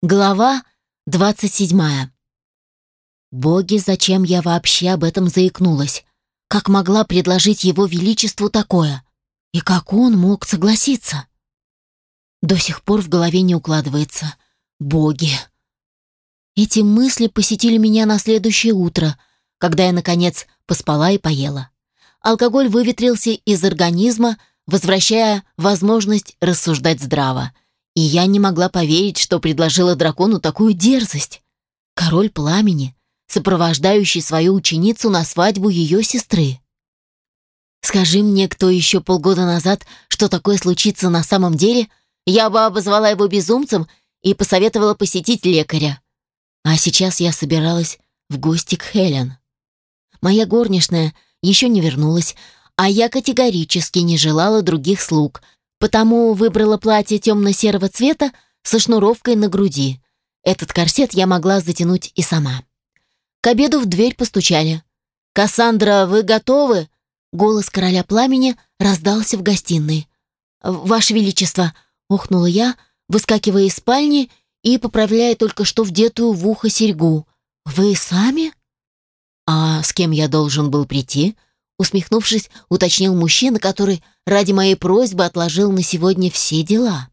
Глава двадцать седьмая. Боги, зачем я вообще об этом заикнулась? Как могла предложить его величеству такое? И как он мог согласиться? До сих пор в голове не укладывается. Боги. Эти мысли посетили меня на следующее утро, когда я, наконец, поспала и поела. Алкоголь выветрился из организма, возвращая возможность рассуждать здраво — и я не могла поверить, что предложила дракону такую дерзость. Король пламени, сопровождающий свою ученицу на свадьбу ее сестры. Скажи мне, кто еще полгода назад, что такое случится на самом деле, я бы обозвала его безумцем и посоветовала посетить лекаря. А сейчас я собиралась в гости к Хелен. Моя горничная еще не вернулась, а я категорически не желала других слуг, Потому выбрала платье темно-серого цвета со шнуровкой на груди. Этот корсет я могла затянуть и сама. К обеду в дверь постучали. «Кассандра, вы готовы?» Голос короля пламени раздался в гостиной. «Ваше Величество!» — ухнула я, выскакивая из спальни и поправляя только что вдетую в ухо серьгу. «Вы сами?» «А с кем я должен был прийти?» Усмехнувшись, уточнил мужчина, который ради моей просьбы отложил на сегодня все дела.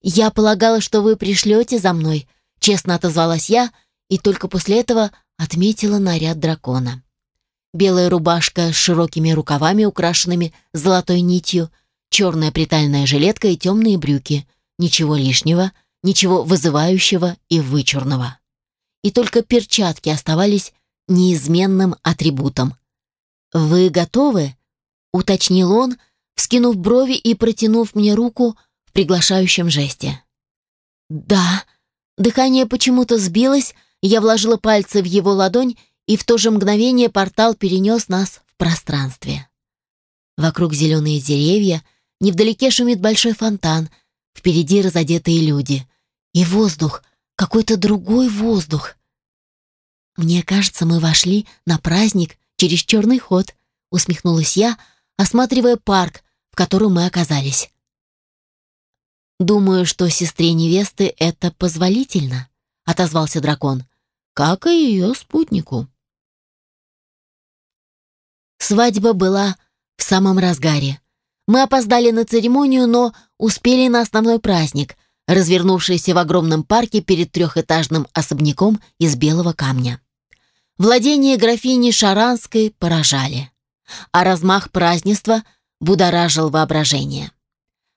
«Я полагала, что вы пришлете за мной», — честно отозвалась я, и только после этого отметила наряд дракона. Белая рубашка с широкими рукавами, украшенными золотой нитью, черная притальная жилетка и темные брюки. Ничего лишнего, ничего вызывающего и вычурного. И только перчатки оставались неизменным атрибутом — «Вы готовы?» — уточнил он, вскинув брови и протянув мне руку в приглашающем жесте. «Да». Дыхание почему-то сбилось, я вложила пальцы в его ладонь, и в то же мгновение портал перенес нас в пространстве. Вокруг зеленые деревья, невдалеке шумит большой фонтан, впереди разодетые люди. И воздух, какой-то другой воздух. Мне кажется, мы вошли на праздник через черный ход», — усмехнулась я, осматривая парк, в котором мы оказались. «Думаю, что сестре невесты это позволительно», — отозвался дракон, «как и ее спутнику». Свадьба была в самом разгаре. Мы опоздали на церемонию, но успели на основной праздник, развернувшийся в огромном парке перед трехэтажным особняком из белого камня. Владения графини Шаранской поражали, а размах празднества будоражил воображение.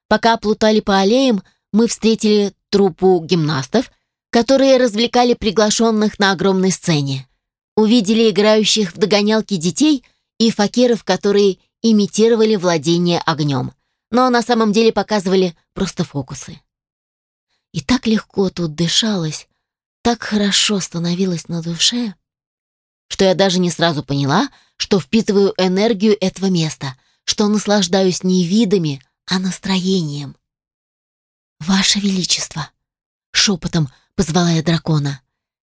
Пока плутали по аллеям, мы встретили труппу гимнастов, которые развлекали приглашенных на огромной сцене. Увидели играющих в догонялки детей и факиров, которые имитировали владение огнем, но на самом деле показывали просто фокусы. И так легко тут дышалось, так хорошо становилось на душе что я даже не сразу поняла, что впитываю энергию этого места, что наслаждаюсь не видами, а настроением. «Ваше Величество!» — шепотом позвала я дракона.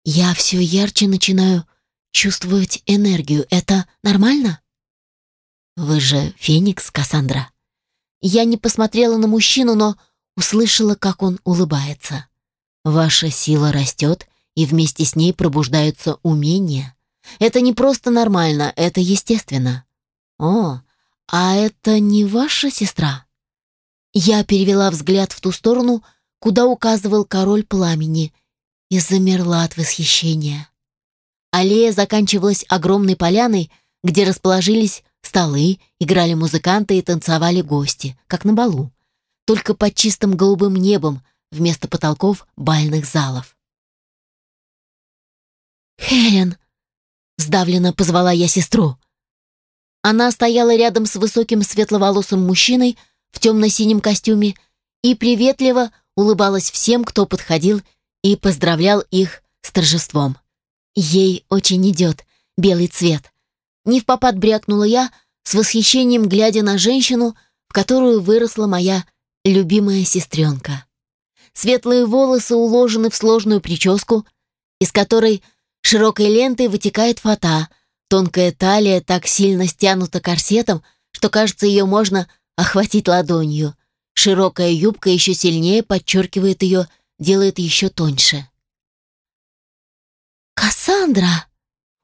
«Я все ярче начинаю чувствовать энергию. Это нормально?» «Вы же Феникс, Кассандра». Я не посмотрела на мужчину, но услышала, как он улыбается. «Ваша сила растет, и вместе с ней пробуждаются умения. Это не просто нормально, это естественно. О, а это не ваша сестра? Я перевела взгляд в ту сторону, куда указывал король пламени, и замерла от восхищения. Аллея заканчивалась огромной поляной, где расположились столы, играли музыканты и танцевали гости, как на балу, только под чистым голубым небом вместо потолков бальных залов. «Хелен!» Сдавленно позвала я сестру. Она стояла рядом с высоким светловолосым мужчиной в темно-синем костюме и приветливо улыбалась всем, кто подходил и поздравлял их с торжеством. Ей очень идет белый цвет. Не в попад брякнула я, с восхищением глядя на женщину, в которую выросла моя любимая сестренка. Светлые волосы уложены в сложную прическу, из которой Широкой лентой вытекает фата, тонкая талия так сильно стянута корсетом, что, кажется, ее можно охватить ладонью. Широкая юбка еще сильнее подчеркивает ее делает еще тоньше. «Кассандра!»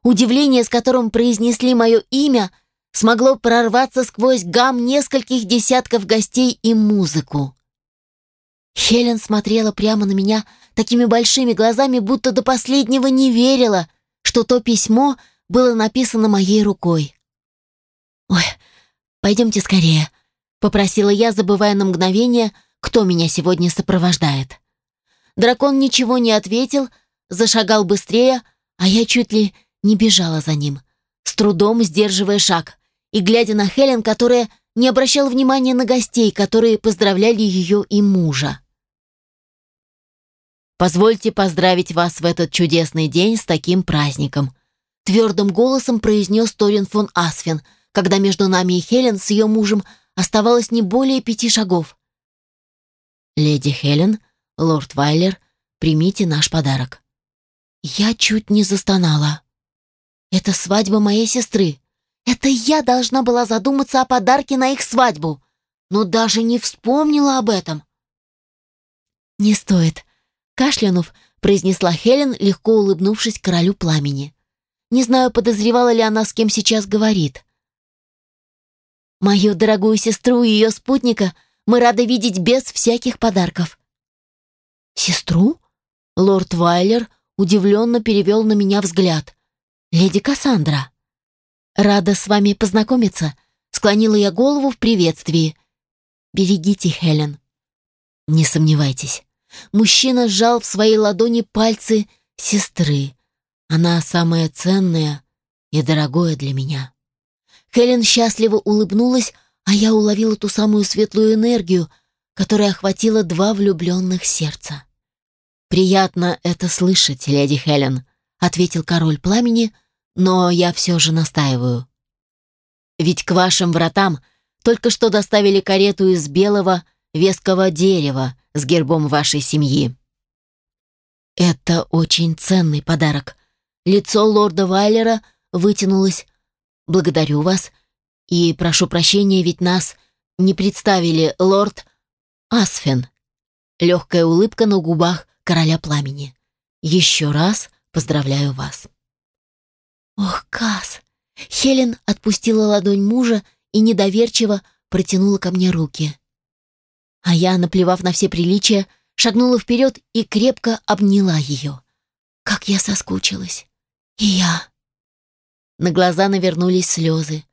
Удивление, с которым произнесли мое имя, смогло прорваться сквозь гам нескольких десятков гостей и музыку. Хелен смотрела прямо на меня такими большими глазами, будто до последнего не верила, что то письмо было написано моей рукой. «Ой, пойдемте скорее», — попросила я, забывая на мгновение, кто меня сегодня сопровождает. Дракон ничего не ответил, зашагал быстрее, а я чуть ли не бежала за ним, с трудом сдерживая шаг и глядя на Хелен, которая не обращала внимания на гостей, которые поздравляли ее и мужа. «Позвольте поздравить вас в этот чудесный день с таким праздником», твердым голосом произнес Торин фон Асфен, когда между нами и Хелен с ее мужем оставалось не более пяти шагов. «Леди Хелен, лорд Вайлер, примите наш подарок». Я чуть не застонала. «Это свадьба моей сестры. Это я должна была задуматься о подарке на их свадьбу, но даже не вспомнила об этом». «Не стоит», — кашлянув, произнесла Хелен, легко улыбнувшись королю пламени. Не знаю, подозревала ли она, с кем сейчас говорит. Мою дорогую сестру и ее спутника мы рады видеть без всяких подарков. Сестру? Лорд Вайлер удивленно перевел на меня взгляд. Леди Кассандра. Рада с вами познакомиться. Склонила я голову в приветствии. Берегите, Хелен. Не сомневайтесь. Мужчина сжал в своей ладони пальцы сестры. Она самая ценная и дорогое для меня. Хелен счастливо улыбнулась, а я уловила ту самую светлую энергию, которая охватила два влюбленных сердца. «Приятно это слышать, леди Хелен», — ответил король пламени, «но я все же настаиваю. Ведь к вашим вратам только что доставили карету из белого веского дерева с гербом вашей семьи». «Это очень ценный подарок». Лицо лорда Вайлера вытянулось благодарю вас и прошу прощения, ведь нас не представили лорд Асфен. Легкая улыбка на губах короля пламени. Еще раз поздравляю вас. Ох, Кас! Хелен отпустила ладонь мужа и недоверчиво протянула ко мне руки. А я, наплевав на все приличия, шагнула вперед и крепко обняла ее. Как я соскучилась. И я. На глаза навернулись слезы.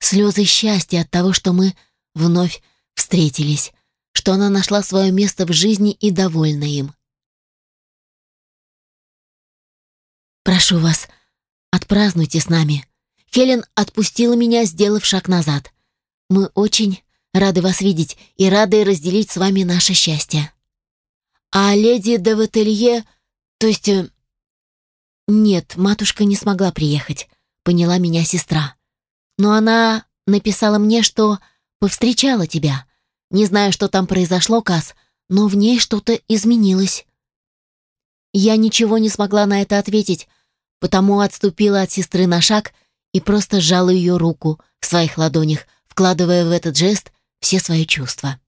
Слезы счастья от того, что мы вновь встретились, что она нашла свое место в жизни и довольна им. «Прошу вас, отпразднуйте с нами». Хелен отпустила меня, сделав шаг назад. «Мы очень рады вас видеть и рады разделить с вами наше счастье». «А леди де Вателье, то есть...» э, «Нет, матушка не смогла приехать поняла меня сестра. Но она написала мне, что повстречала тебя. Не знаю, что там произошло, Кас, но в ней что-то изменилось. Я ничего не смогла на это ответить, потому отступила от сестры на шаг и просто сжала ее руку в своих ладонях, вкладывая в этот жест все свои чувства.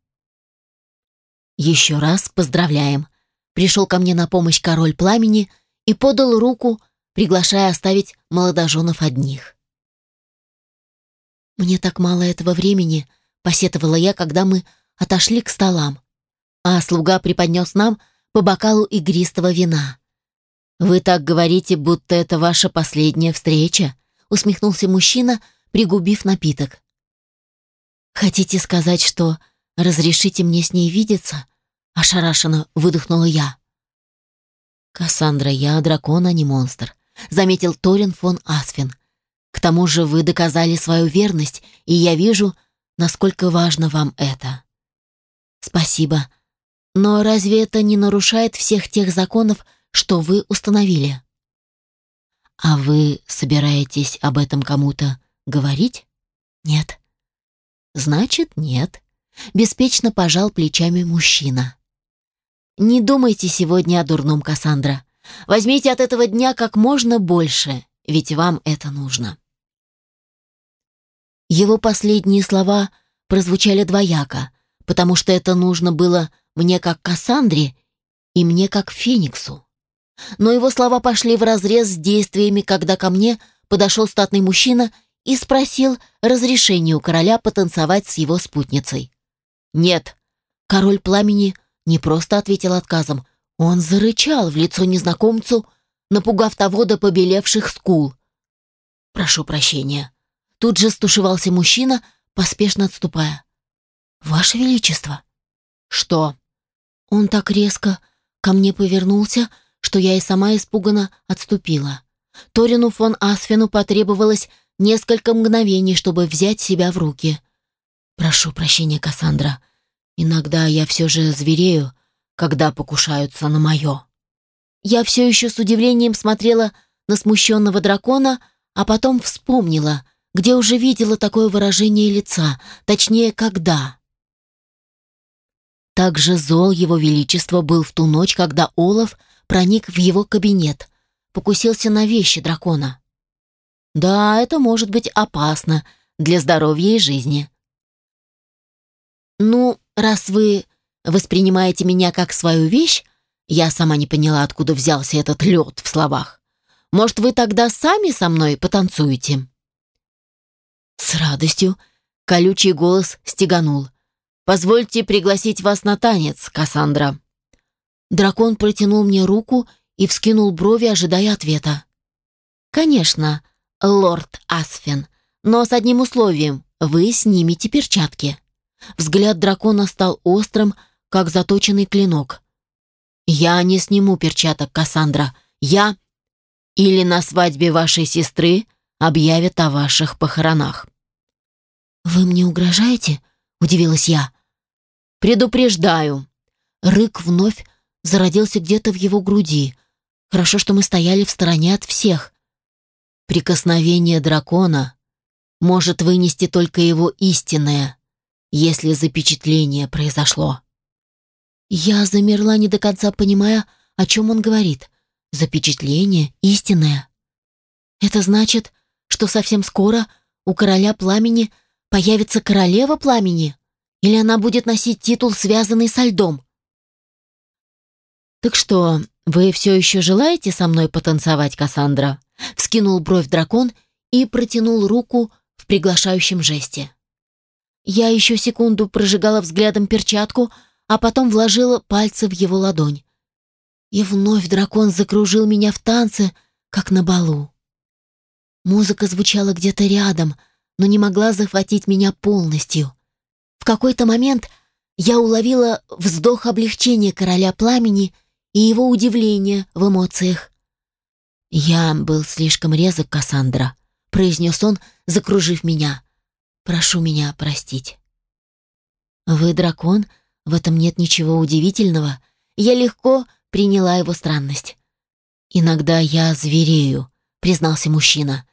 Еще раз поздравляем. Пришел ко мне на помощь король пламени и подал руку, приглашая оставить молодоженов одних. «Мне так мало этого времени», — посетовала я, когда мы отошли к столам, а слуга преподнес нам по бокалу игристого вина. «Вы так говорите, будто это ваша последняя встреча», — усмехнулся мужчина, пригубив напиток. «Хотите сказать, что разрешите мне с ней видеться?» — ошарашенно выдохнула я. «Кассандра, я дракон, а не монстр заметил Торин фон Асфин. К тому же вы доказали свою верность, и я вижу, насколько важно вам это. Спасибо. Но разве это не нарушает всех тех законов, что вы установили? А вы собираетесь об этом кому-то говорить? Нет. Значит, нет. Беспечно пожал плечами мужчина. Не думайте сегодня о дурном, Кассандра. Возьмите от этого дня как можно больше, ведь вам это нужно. Его последние слова прозвучали двояко, потому что это нужно было мне как Кассандре и мне как фениксу. Но его слова пошли вразрез с действиями, когда ко мне подошел статный мужчина и спросил разрешения у короля потанцевать с его спутницей. «Нет». Король пламени не просто ответил отказом, он зарычал в лицо незнакомцу, напугав того до побелевших скул. «Прошу прощения». Тут же стушевался мужчина, поспешно отступая. «Ваше Величество!» «Что?» Он так резко ко мне повернулся, что я и сама испуганно отступила. Торину фон Асфену потребовалось несколько мгновений, чтобы взять себя в руки. «Прошу прощения, Кассандра. Иногда я все же зверею, когда покушаются на мое». Я все еще с удивлением смотрела на смущенного дракона, а потом вспомнила, где уже видела такое выражение лица, точнее, когда. Также зол его величество был в ту ночь, когда Олаф проник в его кабинет, покусился на вещи дракона. Да, это может быть опасно для здоровья и жизни. Ну, раз вы воспринимаете меня как свою вещь, я сама не поняла, откуда взялся этот лед в словах. Может, вы тогда сами со мной потанцуете? С радостью колючий голос стеганул. «Позвольте пригласить вас на танец, Кассандра». Дракон протянул мне руку и вскинул брови, ожидая ответа. «Конечно, лорд Асфен, но с одним условием — вы снимете перчатки». Взгляд дракона стал острым, как заточенный клинок. «Я не сниму перчаток, Кассандра. Я...» «Или на свадьбе вашей сестры объявят о ваших похоронах». «Вы мне угрожаете?» — удивилась я. «Предупреждаю». Рык вновь зародился где-то в его груди. Хорошо, что мы стояли в стороне от всех. Прикосновение дракона может вынести только его истинное, если запечатление произошло. Я замерла, не до конца понимая, о чем он говорит. Запечатление истинное. Это значит, что совсем скоро у короля пламени появится королева пламени? Или она будет носить титул, связанный со льдом? «Так что, вы все еще желаете со мной потанцевать, Кассандра?» Вскинул бровь дракон и протянул руку в приглашающем жесте. Я еще секунду прожигала взглядом перчатку, а потом вложила пальцы в его ладонь. И вновь дракон закружил меня в танце, как на балу. Музыка звучала где-то рядом, но не могла захватить меня полностью. В какой-то момент я уловила вздох облегчения короля пламени и его удивление в эмоциях. «Я был слишком резок, Кассандра», — произнес он, закружив меня. «Прошу меня простить». «Вы дракон?» В этом нет ничего удивительного. Я легко приняла его странность. «Иногда я зверею», — признался мужчина.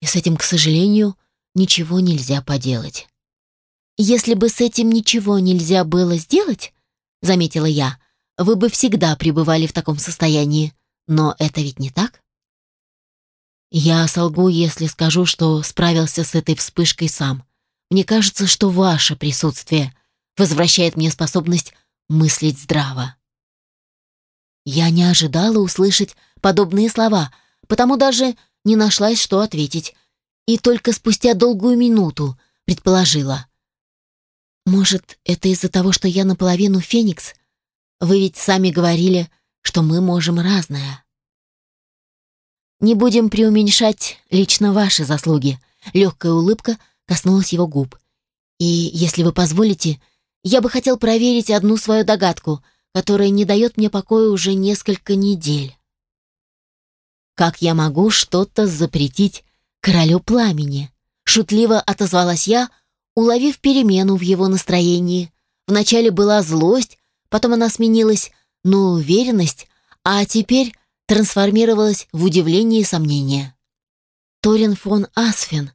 «И с этим, к сожалению, ничего нельзя поделать». «Если бы с этим ничего нельзя было сделать», — заметила я, «вы бы всегда пребывали в таком состоянии. Но это ведь не так?» «Я солгу, если скажу, что справился с этой вспышкой сам. Мне кажется, что ваше присутствие возвращает мне способность мыслить здраво. Я не ожидала услышать подобные слова, потому даже не нашлась, что ответить, и только спустя долгую минуту предположила. «Может, это из-за того, что я наполовину феникс? Вы ведь сами говорили, что мы можем разное». «Не будем преуменьшать лично ваши заслуги», — легкая улыбка коснулась его губ. «И, если вы позволите, я бы хотел проверить одну свою догадку, которая не дает мне покоя уже несколько недель. Как я могу что-то запретить королю пламени? Шутливо отозвалась я, уловив перемену в его настроении. Вначале была злость, потом она сменилась на уверенность, а теперь трансформировалась в удивление и сомнение. Торин фон Асфен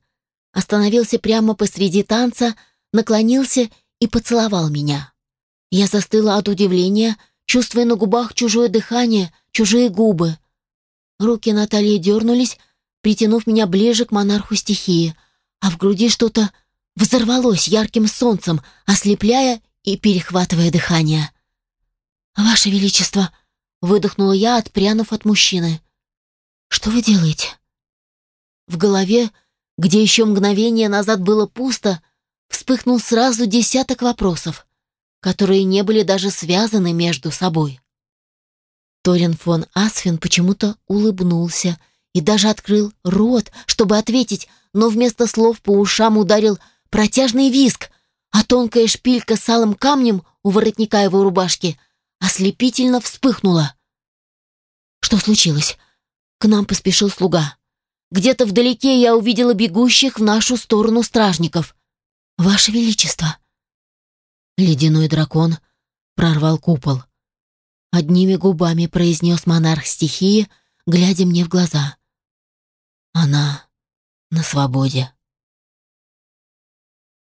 остановился прямо посреди танца, наклонился и поцеловал меня. Я застыла от удивления, чувствуя на губах чужое дыхание, чужие губы. Руки Натальи дернулись, притянув меня ближе к монарху стихии, а в груди что-то взорвалось ярким солнцем, ослепляя и перехватывая дыхание. «Ваше Величество!» — выдохнула я, отпрянув от мужчины. «Что вы делаете?» В голове, где еще мгновение назад было пусто, вспыхнул сразу десяток вопросов, которые не были даже связаны между собой. Торин фон Асфин почему-то улыбнулся и даже открыл рот, чтобы ответить, но вместо слов по ушам ударил протяжный виск, а тонкая шпилька с алым камнем у воротника его рубашки ослепительно вспыхнула. Что случилось? К нам поспешил слуга. Где-то вдалеке я увидела бегущих в нашу сторону стражников. «Ваше Величество!» Ледяной дракон прорвал купол. Одними губами произнес монарх стихии, глядя мне в глаза. «Она на свободе».